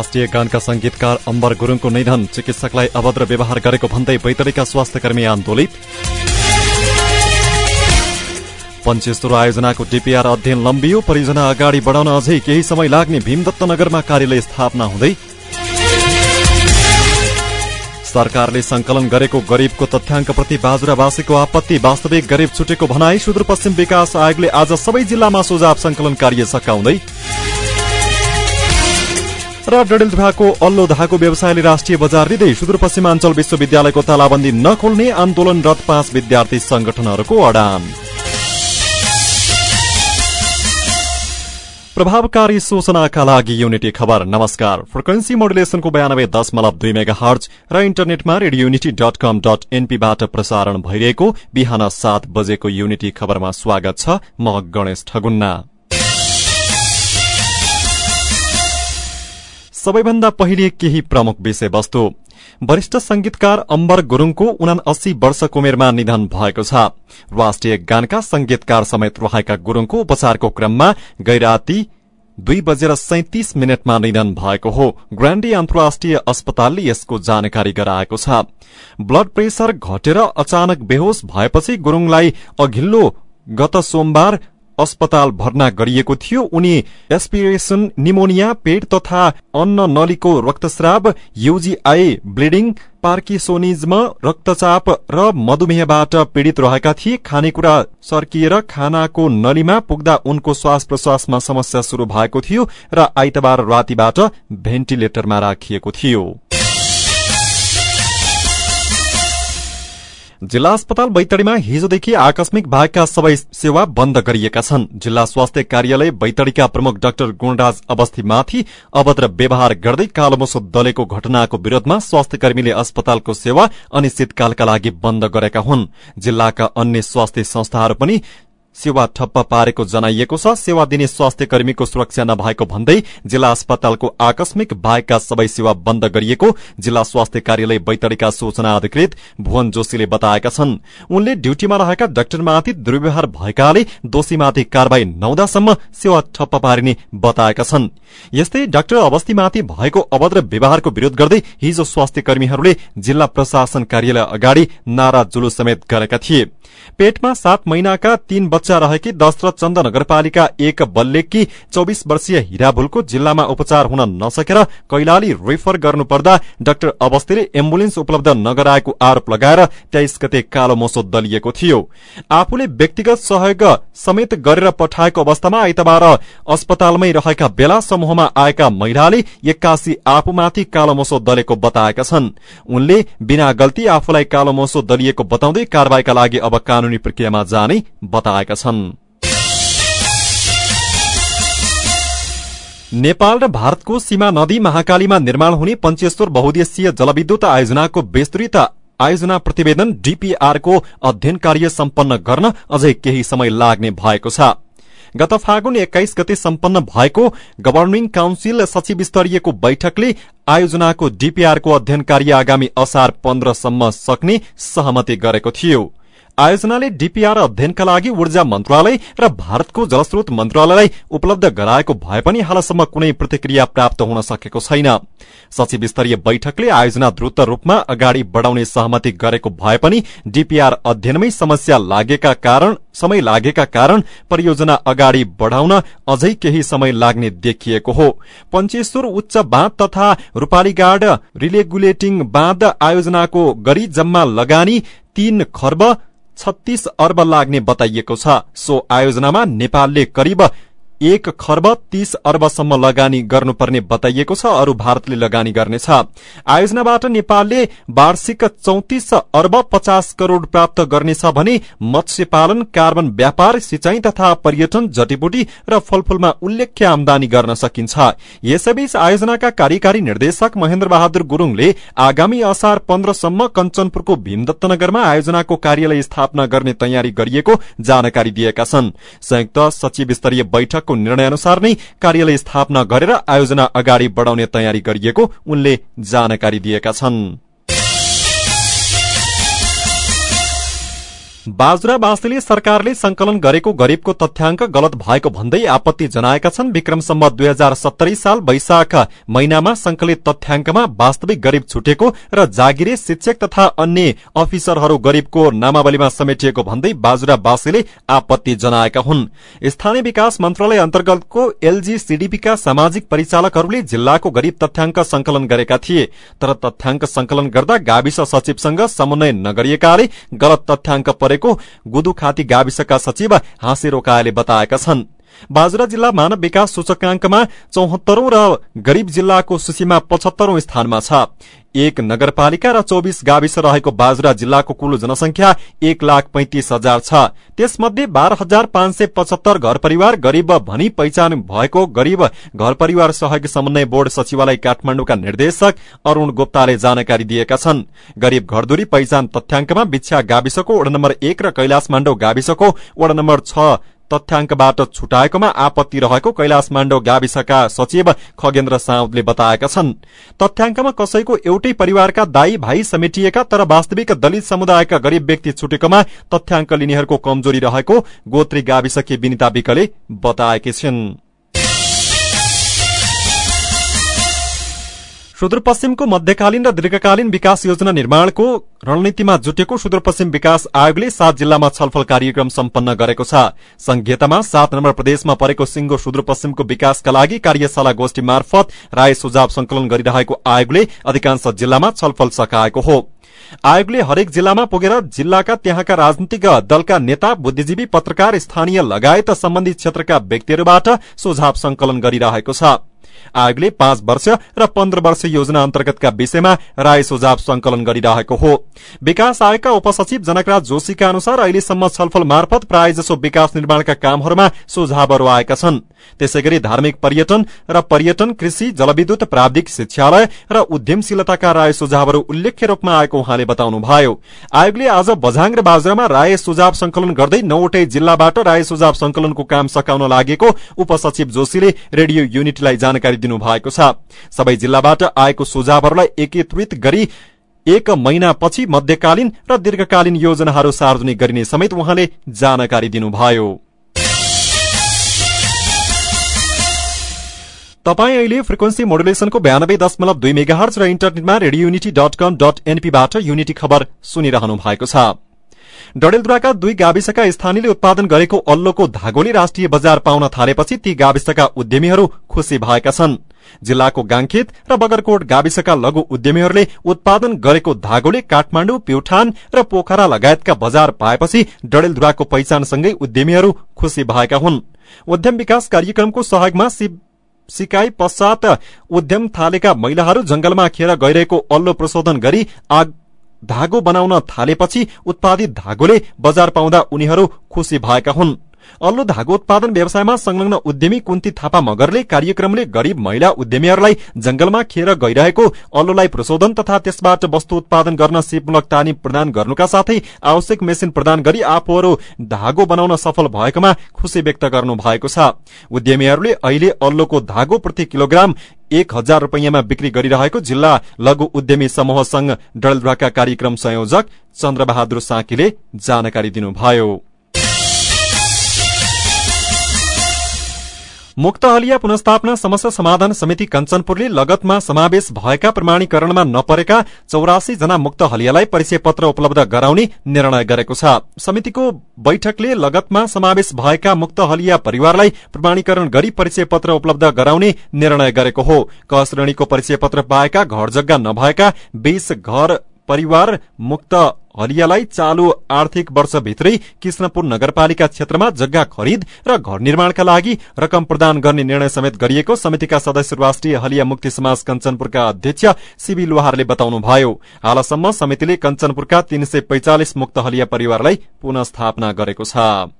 राष्ट्रिय गानका संगीतकार अम्बर गुरूङको निधन। चिकित्सकलाई अभद्र व्यवहार गरेको भन्दै बैतडीका स्वास्थ्यकर्मी आन्दोलित। पञ्चेश्वर आयोजनाको डिपिआर अध्ययन लम्बियो। परियोजना अगाडि बढाउन अझै केही समय लाग्ने भीमदत्त नगरमा कार्यालय स्थापना हुँदै। सरकारले संकलन गरेको गरीबको तथ्याङ्कप्रति बाजुरावासीको आपत्ति वास्तविक गरीब छुटेको भनाई। सुदूरपश्चिम विकास आयोगले आज सबै जिल्लामा सुझाव संकलन कार्य सकाउँदै र डडेलधुराको अल्लो धाको व्यवसायले राष्ट्रिय बजार लिँदै सुदूरपश्चिमाञ्चल विश्वविद्यालयको तालाबन्दी नखोल्ने आन्दोलनरत पाँच विद्यार्थी संगठनहरूको अडान। प्रभावकारी सूचनाका लागि युनिटी खबर नमस्कार। फ्रिक्वेन्सी मोडुलेसनको बयानब्बे दशमलव दुई मेगा हर्ज र इन्टरनेटमा radio unity dot com dot एनपीबाट प्रसारण भइरहेको बिहान सात बजेको युनिटी खबरमा स्वागत छ म गणेश ठगुन्ना। सबैभन्दा पहिले केही प्रमुख विषयवस्तु। वरिष्ठ संगीतकार अम्बर गुरूङको उना अस्सी वर्षको उमेरमा निधन भएको छ। राष्ट्रिय गानका संगीतकार समेत रहेका गुरूङको उपचारको क्रममा गैराती दुई बजेर सैतिस मिनटमा निधन भएको हो। ग्रान्डी अन्तर्राष्ट्रिय अस्पतालले यसको जानकारी गराएको छ। ब्लड प्रेशर घटेर अचानक बेहोश भएपछि गुरूङलाई अघिल्लो गत सोमबार अस्पताल भर्ना गरिएको थियो। उनी एस्पिरेसन निमोनिया पेट तथा अन्न नलीको रक्तस्राव युजीआई ब्लिडिङ पार्किसोनिज्म रक्तचाप र मधुमेहबाट पीड़ित रहेका थिए। खानेकुरा सर्किएर खानाको नलीमा पुग्दा उनको श्वास प्रश्वासमा समस्या शुरू भएको थियो र आइतबार रातिबाट भेन्टिलेटरमा राखिएको थियो। जिल्ला अस्पताल बैतडीमा हिजोदेखि आकस्मिक बाहेकका सबै सेवा बन्द गरिएका छन्। जिल्ला स्वास्थ्य कार्यालय बैतडीका प्रमुख डाक्टर गुणराज अवस्थीमाथि अभद्र व्यवहार गर्दै कालोमोसो दलेको घटनाको विरोधमा स्वास्थ्य कर्मीले अस्पतालको सेवा अनिश्चितकालका लागि बन्द गरेका हुन्। जिल्लाका अन्य स्वास्थ्य संस्थाहरू पनि सेवा ठप्प पारेको जनाइएको छ। सेवा दिने स्वास्थ्य कर्मीको सुरक्षा नभएको भन्दै जिल्ला अस्पतालको आकस्मिक बाहेकका सबै सेवा बन्द गरिएको जिल्ला स्वास्थ्य कार्यालय बैतडीका सूचना अधिकृत भुवन जोशीले बताएका छन्। उनले ड्यूटीमा रहेका डाक्टरमाथि दुर्व्यवहार भएकाले दोषीमाथि कार्यवाही नहुँदासम्म सेवा ठप्प पारिने बताएका छन्। यस्तै डाक्टर अवस्थीमाथि भएको अभद्र व्यवहारको विरोध गर्दै हिजो स्वास्थ्य कर्मीहरूले जिल्ला प्रशासन कार्यालय अगाडि नारा जुलुस समेत गरेका थिए। पेटमा सात महिनाका तीन रहेकी दशरथ चन्द नगरपालिका एक बल्लेकी चौबिस वर्षीय हिराभुलको जिल्लामा उपचार हुन नसकेर कैलाली रेफर गर्नुपर्दा डाक्टर अवस्थीले एम्बुलेन्स उपलब्ध नगराएको आरोप लगाएर तेइस गते कालो मोसो दलिएको थियो। आफूले व्यक्तिगत सहयोग समेत गरेर पठाएको अवस्थामा आइतबार अस्पतालमै रहेका बेला समूहमा आएका महिलाले एक्कासी आफूमाथि कालो मोसो दलेको बताएका छन्। उनले बिना गल्ती आफूलाई कालो मोसो दलिएको बताउँदै कार्यवाहीका लागि अब कानूनी प्रक्रियामा जाने बताएका छन्। नेपाल र भारतको सीमा नदी महाकालीमा निर्माण हुने पञ्चेश्वर बहुद्देशीय जलविद्युत आयोजनाको विस्तृत आयोजना प्रतिवेदन डीपीआरको अध्ययन कार्य सम्पन्न गर्न अझै केही समय लाग्ने भएको छ। गत फागुन एक्काइस गते सम्पन्न भएको गभर्निङ काउन्सिल सचिव स्तरीयको बैठकले आयोजनाको डीपीआरको अध्ययन कार्य आगामी असार पन्ध्रसम्म सक्ने सहमति गरेको थियो। आयोजनाले डीपीआर अध्ययनका लागि ऊर्जा मन्त्रालय र भारतको जलस्रोत मन्त्रालयलाई उपलब्ध गराएको भए पनि हालसम्म कुनै प्रतिक्रिया प्राप्त हुन सकेको छैन। सचिव स्तरीय बैठकले आयोजना द्रुत रूपमा अगाडि बढ़ाउने सहमति गरेको भए पनि डीपीआर अध्ययनमै समस्या लागेका कारण समय लागेका कारण परियोजना अगाडि बढ़ाउन अझै केही समय लाग्ने देखिएको हो। पञ्चेश्वर उच्च बाँध तथा रूपालीगाड रिलेगुलेटिङ बाँध आयोजनाको गरी जम्मा लगानी तीन खर्ब छत्तीस अर्ब लाग्ने बताइएको छ। सो आयोजनामा नेपालले करिब एक खर्ब तीस अर्बसम्म लगानी गर्नुपर्ने बताइएको छ अरू भारतले लगानी गर्नेछ। आयोजनाबाट नेपालले वार्षिक चौतिस अर्ब पचास करोड़ प्राप्त गर्नेछ भने मत्स्य पालन कार्बन व्यापार सिंचाई तथा पर्यटन जटीबुटी र फलफूलमा उल्लेख्य आमदानी गर्न सकिन्छ। यसैबीच आयोजनाका कार्यकारी निर्देशक महेन्द्र बहादुर गुरूङले आगामी असार पन्ध्रसम्म कञ्चनपुरको भीमदत्तनगरमा आयोजनाको कार्यालय स्थापना गर्ने तयारी गरिएको जानकारी दिएका छन्। संयुक्त सचिव स्तरीय बैठक को निर्णय अनुसार नै कार्यालय स्थापना गरेर आयोजना अगाडि बढ़ाउने तयारी गरिएको उनले जानकारी दिएका छन्। बाजुरा बाँसेले सरकारले संकलन गरेको गरीबको तथ्याङ्क गलत भएको भन्दै आपत्ति जनाएका छन्। विक्रमसम्म दुई हजार सत्तरी साल वैशाख महिनामा संकलित तथ्याङ्कमा वास्तविक गरीब छुटेको र जागिरे शिक्षक तथा अन्य अफिसरहरू गरीबको नामावलीमा समेटिएको भन्दै बाजुरा बाँसेले आपत्ति जनाएका हुन्। स्थानीय विकास मन्त्रालय अन्तर्गतको एलजीसीडीपीका सामाजिक परिचालकहरूले जिल्लाको गरीब तथ्याङ्क संकलन गरेका थिए। तर तथ्याङ्क संकलन गर्दा गाविस सचिवसँग समन्वय नगरिएकाले गलत तथ्याङ्क परेको गुदुखाती गाविसका सचिव हाँसे रोकाले बताएका छन्। बाजुरा जिल्ला मानव विकास सूचकांकमा चौहत्तरौं र गरीब जिल्लाको सूचीमा पचहत्तरौं स्थानमा छ। एक नगरपालिका र चौबिस गाविस रहेको बाजुरा जिल्लाको कुल जनसंख्या एक लाख पैंतिस हजार छ। त्यसमध्ये बाह्र हजार पाँच सय पचहत्तर घर परिवार गरीब भनी पहिचान भएको गरीब घर परिवार सहयोग समन्वय बोर्ड सचिवालय काठमाण्डुका निर्देशक अरूण गुप्ताले जानकारी दिएका छन्। गरीब घरदुरी पहिचान तथ्याङ्कमा बिच्छा गाविसको वडा नम्बर एक र कैलाश माण्डो गाविसको वडा नम्बर छ तथ्याङ्कबाट छुटाएकोमा आपत्ति रहेको कैलाश माण्डो गाविसका सचिव खगेन्द्र साउदले बताएका छन्। तथ्याङ्कमा कसैको एउटै परिवारका दाई भाइ समेटिएका तर वास्तविक दलित समुदायका गरीब व्यक्ति छुटेकोमा तथ्याङ्क लिनेहरूको कमजोरी रहेको गोत्री गाविसकी विनिता विकले बताएकी छिन्। सुदूरपश्चिमको मध्यकालीन र दीर्घकालीन विकास योजना निर्माणको रणनीतिमा जुटेको सुदूरपश्चिम विकास आयोगले सात जिल्लामा छलफल कार्यक्रम सम्पन्न गरेको छ। संघीयतामा सात नम्बर प्रदेशमा परेको सिंगो सुदूरपश्चिमको विकासका लागि कार्यशाला गोष्ठी मार्फत राय सुझाव संकलन गरिरहेको आयोगले अधिकांश जिल्लामा छलफल सकाएको हो। आयोगले हरेक जिल्लामा पुगेर जिल्लाका त्यहाँका राजनीतिक दलका नेता बुद्धिजीवी पत्रकार स्थानीय लगायत सम्बन्धित क्षेत्रका व्यक्तिहरूबाट सुझाव संकलन गरिरहेको छ। आयोगले पाँच वर्ष र पन्ध्र वर्ष योजना अन्तर्गतका विषयमा राय सुझाव संकलन गरिरहेको हो। विकास आयोगका उपसचिव जनकराज जोशीका अनुसार अहिलेसम्म छलफल मार्फत प्रायजसो विकास निर्माणका कामहरूमा सुझावहरू आएका छन्। त्यसै गरी धार्मिक पर्यटन र पर्यटन कृषि जलविद्युत प्राविधिक शिक्षालय र उद्यमशीलताका राय सुझावहरू उल्लेख्य रूपमा आएको उहाँले बताउनुभयो। आयोगले आज बझाङ र बाजुरामा राय सुझाव संकलन गर्दै नौवटै जिल्लाबाट राय सुझाव संकलनको काम सकाउन लागेको उपसचिव जोशीले रेडियो युनिटीलाई जानकारी दिनुभएको छ। सबै जिल्लाबाट आएको सुझावहरूलाई एकीकृत गरी एक महिनापछि मध्यकालीन र दीर्घकालीन योजनाहरू सार्वजनिक गरिने समेत उहाँले जानकारी दिनुभयो। तपाईँ अहिले फ्रिक्वेन्सी मोडुलेसनको बयानब्बे दशमलव दुई मेगाहर्च र इन्टरनेटमा radio unity dot com dot एनपीबाट unity खबर सुनिरहनु भएको छ। डडेलधुराका दुई गाविसका स्थानीयले उत्पादन गरेको अल्लोको धागोले राष्ट्रिय बजार पाउन थालेपछि ती गाविसका उद्यमीहरू खुशी भएका छन्। जिल्लाको गाङखेत र बगरकोट गाविसका लघु उद्यमीहरूले उत्पादन गरेको धागोले काठमाण्डु प्युठान र पोखरा लगायतका बजार पाएपछि डडेलधुराको पहिचानसँगै उद्यमीहरू खुशी भएका हुन्। उद्यम विकास कार्यक्रमको सहयोगमा सिकाई पश्चात उद्यम थालेका महिलाहरू जंगलमा खेर गइरहेको अल्लो प्रशोधन गरी आग धागो बनाउन थालेपछि उत्पादित धागोले बजार पाउँदा उनीहरू खुशी भएका हुन्। अल्लो धागो उत्पादन व्यवसायमा संलग्न उद्यमी कुन्ती थापा मगरले कार्यक्रमले गरीब महिला उद्यमीहरूलाई जंगलमा खेर गइरहेको अल्लोलाई प्रशोधन तथा त्यसबाट वस्तु उत्पादन गर्न सिपमूलक तालिम प्रदान गर्नुका साथै आवश्यक मेसिन प्रदान गरी आफूहरू धागो बनाउन सफल भएकोमा खुशी व्यक्त गर्नु भएको छ। उद्यमीहरूले अहिले अल्लोको धागो प्रति किलोग्राम एक हजार रूपियाँमा बिक्री गरिरहेको जिल्ला लघु उद्यमी समूह संघ डलद्वाका कार्यक्रम संयोजक चन्द्रबहादुर साकीले जानकारी दिनुभयो। मुक्त हलिया पुनस्थापना समस्या समाधान समिति कञ्चनपुरले लगतमा समावेश भएका प्रमाणीकरणमा नपरेका चौरासी जना मुक्त हलियालाई परिचय पत्र उपलब्ध गराउने निर्णय गरेको छ। समितिको बैठकले लगतमा समावेश भएका मुक्त हलिया परिवारलाई प्रमाणीकरण गरी परिचय पत्र उपलब्ध गराउने निर्णय गरेको हो। क श्रेणीको परिचय पत्र पाएका घर जग्गा नभएका बीस घर परिवार मुक्त हलियालाई चालू आर्थिक वर्षभित्रै कृष्णपुर नगरपालिका क्षेत्रमा जग्गा खरिद र घर निर्माणका लागि रकम प्रदान गर्ने निर्णय समेत गरिएको समितिका सदस्य राष्ट्रिय हलिया मुक्ति समाज कञ्चनपुरका अध्यक्ष सिबी लोहारले बताउनुभयो। हालसम्म समितिले कञ्चनपुरका तीन मुक्त हलिया परिवारलाई पुनः स्थापना गरेको छ।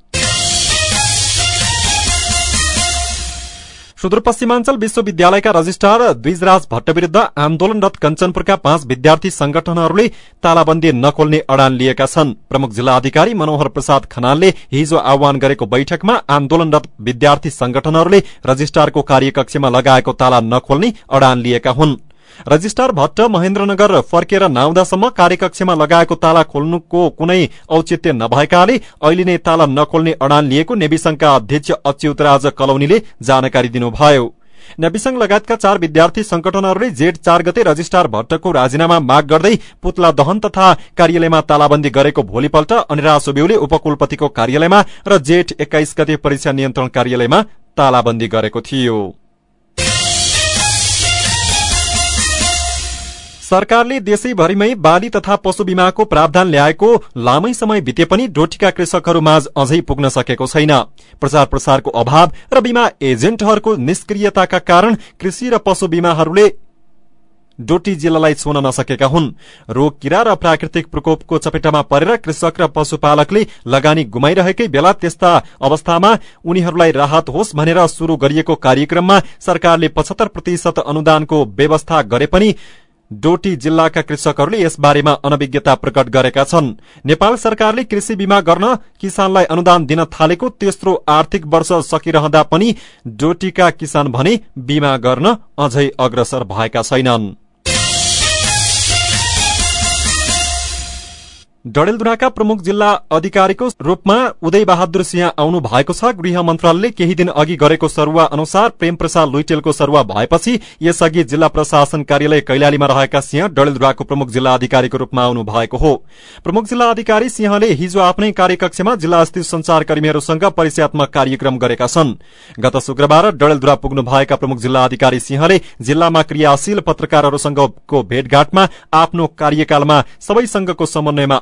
सुदूरपश्चिमाञ्चल विश्वविद्यालयका रजिस्ट्रार द्विजराज भट्ट विरूद्ध आन्दोलनरत कञ्चनपुरका पाँच विद्यार्थी संगठनहरूले तालाबन्दी नखोल्ने अडान लिएका छन्। प्रमुख जिल्ला अधिकारी मनोहर प्रसाद खनालले हिजो आह्वान गरेको बैठकमा आन्दोलनरत विद्यार्थी संगठनहरूले रजिस्ट्रारको कार्यकक्षमा लगाएको ताला नखोल्ने अडान लिएका हुन्। रजिस्ट्रार भट्ट महेन्द्रनगर फर्केर नआउँदासम्म कार्यकक्षमा लगाएको ताला खोल्नुको कुनै औचित्य नभएकाले अहिले नै ताला नखोल्ने अडान लिएको नेविसंघका अध्यक्ष अच्युत राज कलौनीले जानकारी दिनुभयो। नेविसंघ लगायतका चार विद्यार्थी संगठनहरूले जेठ चार गते रजिस्ट्रार भट्टको राजीनामा माग गर्दै पुतला दहन तथा कार्यालयमा तालाबन्दी गरेको भोलिपल्ट अनिरा सुब्यूले उपकुलपतिको कार्यालयमा र जेठ एक्काइस गते परीक्षा नियन्त्रण कार्यालयमा तालाबन्दी गरेको थियो। सरकारले देशैभरिमै बाली तथा पशु बिमाको प्रावधान ल्याएको लामै समय बिते पनि डोटीका कृषकहरू माझ अझै पुग्न सकेको छैन। प्रचार प्रसारको अभाव र बिमा एजेन्टहरूको निष्क्रियताका कारण कृषि र पशु बिमाहरूले डोटी जिल्लालाई छुन नसकेका हुन्। रोग किरा र प्राकृतिक प्रकोपको चपेटामा परेर कृषक र पशुपालकले लगानी गुमाइरहेकै बेला त्यस्ता अवस्थामा उनीहरूलाई राहत होस् भनेर शुरू गरिएको कार्यक्रममा सरकारले पचहत्तर प्रतिशत अनुदानको व्यवस्था गरे पनि डोटी जिल्लाका कृषकहरूले यसबारेमा अनभिज्ञता प्रकट गरेका छन्। नेपाल सरकारले कृषि बीमा गर्न किसानलाई अनुदान दिन थालेको तेस्रो आर्थिक वर्ष सकिरहँदा पनि डोटीका किसान भने बीमा गर्न अझै अग्रसर भएका छैनन्। डडेलधुराका प्रमुख जिल्ला अधिकारीको रूपमा उदय बहादुर सिंह आउनु भएको छ। गृह मन्त्रालयले केही दिन अघि गरेको सरुवा अनुसार प्रेम प्रसाद लुइटेलको सरुवा भएपछि यसअघि जिल्ला प्रशासन कार्यालय कैलालीमा रहेका सिंह डडेलधुराको प्रमुख जिल्ला अधिकारीको रूपमा आउनु भएको हो। प्रमुख जिल्ला अधिकारी सिंहले हिजो आफ्नै कार्यकक्षमा जिल्ला स्थित संचारकर्मीहरूसँग परिचयात्मक कार्यक्रम गरेका छन्। गत शुक्रबार डडेलधुरा पुग्नु भएका प्रमुख जिल्ला अधिकारी सिंहले जिल्लामा क्रियाशील पत्रकारहरूसँगको भेटघाटमा आफ्नो कार्यकालमा सबैसँगको समन्वयमा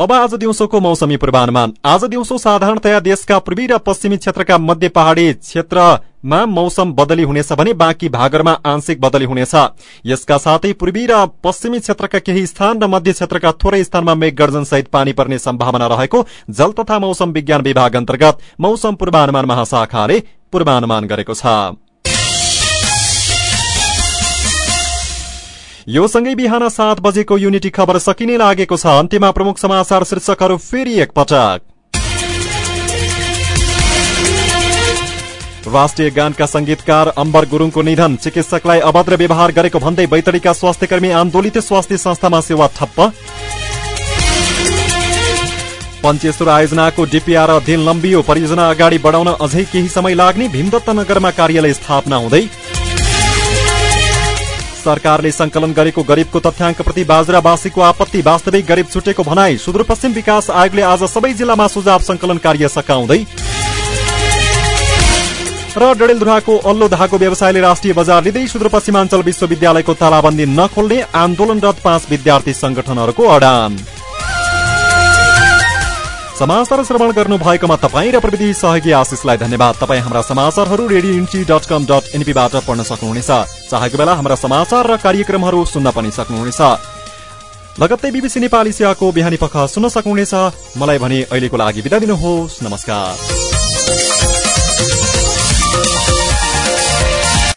अब आज दिउँसोको मौसमी पूर्वानुमान आज दिउँसो साधारणतया देशका पूर्वी र पश्चिमी क्षेत्रका मध्य पहाड़ी क्षेत्रमा मौसम बदली हुनेछ भने बाँकी भागहरूमा आंशिक बदली हुनेछ यसका साथै पूर्वी र पश्चिमी क्षेत्रका केही स्थान र मध्य क्षेत्रका थोरै स्थानमा मेघगर्जन सहित पानी पर्ने सम्भावना रहेको जल तथा मौसम विज्ञान विभाग अन्तर्गत मौसम पूर्वानुमान महाशाखाले पूर्वानुमान गरेको छ यो सँगै बिहान सात बजेको युनिटी खबर सकिने लागेको छ। अन्त्यमा प्रमुख समाचार शीर्षकहरू फेरि एकपटक। राष्ट्रिय गानका संगीतकार अम्बर गुरूङको निधन। चिकित्सकलाई अभद्र व्यवहार गरेको भन्दै बैतडीका स्वास्थ्यकर्मी आन्दोलित स्वास्थ्य संस्थामा सेवा ठप्प। पञ्चेश्वर आयोजनाको डिपिआर अध्ययन लम्बियो परियोजना अगाडि बढाउन अझै केही समय लाग्ने। भीमदत्त नगरमा कार्यालय स्थापना हुँदै सरकारले संकलन गरेको गरिबको तथ्याङ्कप्रति बाजुरावासीको आपत्ति वास्तविक गरिब छुटेको भनाई। सुदूरपश्चिम विकास आयोगले आज सबै जिल्लामा सुझाव संकलन कार्य सकाउँदै र डडेलधुराको अल्लो धागो व्यवसायले राष्ट्रिय बजार लिँदै सुदूरपश्चिमाञ्चल विश्वविद्यालयको तालाबन्दी नखोल्ने आन्दोलनरत पाँच विद्यार्थी संगठनहरूको अडान। समाचार श्रवण गर्नु भएकोमा तपाईँ र प्रविधि सहयोगी आशिषलाई धन्यवाद। तपाईँ हाम्रा समाचारहरू radio unity dot com dot एनपीबाट पढ्न सक्नुहुनेछ। चाहेको बेला हाम्रा समाचार र कार्यक्रमहरू सुन्न पनि सक्नुहुनेछ। लगत्तै बिबिसी नेपाली सेवाको बिहानी पख सुन्न सक्नुहुनेछ। मलाई भने अहिलेको लागि बिदा दिनुहोस्। नमस्कार।